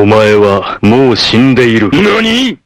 お前はもう死んでいる。何？